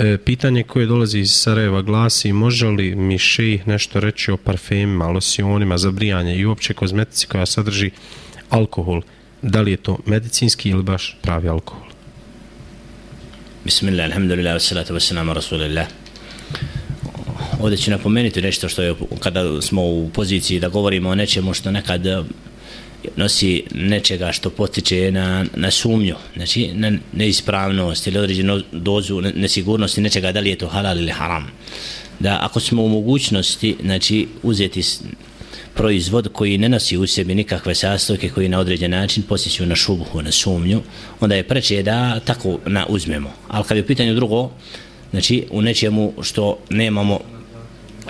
E, pitanje koje dolazi iz Sarajeva glasi može li mi šejih nešto reći o parfemima, losionima za brijanje i uopće kozmetici koja sadrži alkohol? Da li je to medicinski ili baš pravi alkohol? Bismillah, alhamdulillah, wassalatu wassalamu rasulillah. Ovdje ću napomenuti nešto što je kada smo u poziciji da govorimo o nečemu što nekad nosi nečega što potiče na, na sumnju, znači na neispravnost ili određenu dozu nesigurnosti nečega da li je to halal ili haram. Da ako smo u mogućnosti znači, uzeti proizvod koji ne nosi u sebi nikakve sastojke koji na određen način posjećuju na šubuhu, na sumnju, onda je preče da tako na uzmemo. Ali kad je u pitanju drugo, znači u nečemu što nemamo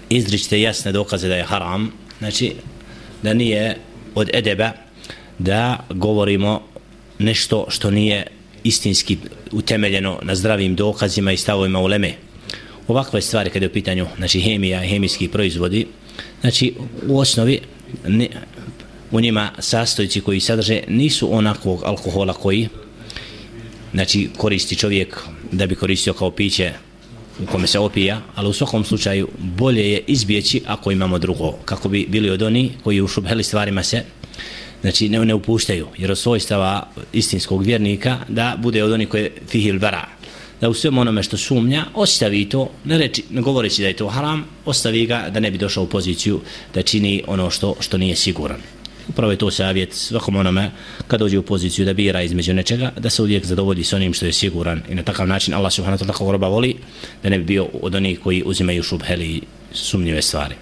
izričite jasne dokaze da je haram, znači da nije od edeba da govorimo nešto što nije istinski utemeljeno na zdravim dokazima i stavovima uleme. Ovakve stvari kada je u pitanju znači, hemija i hemijski proizvodi, znači u osnovi ne, u njima sastojci koji sadrže nisu onakvog alkohola koji znači koristi čovjek da bi koristio kao piće u kome se opija, ali u svakom slučaju bolje je izbjeći ako imamo drugo, kako bi bili od oni koji u šubheli stvarima se znači ne, ne upuštaju, jer od svojstava istinskog vjernika da bude od onih koje fihil bara, da u svem onome što sumnja, ostavi to, ne, reči, ne govoreći da je to haram, ostavi ga da ne bi došao u poziciju da čini ono što, što nije siguran. Upravo je to savjet svakom onome kad dođe u poziciju da bira između nečega, da se uvijek zadovolji s onim što je siguran i na takav način Allah subhanahu wa ta'ala roba voli da ne bi bio od onih koji uzimaju šubheli sumnjive stvari.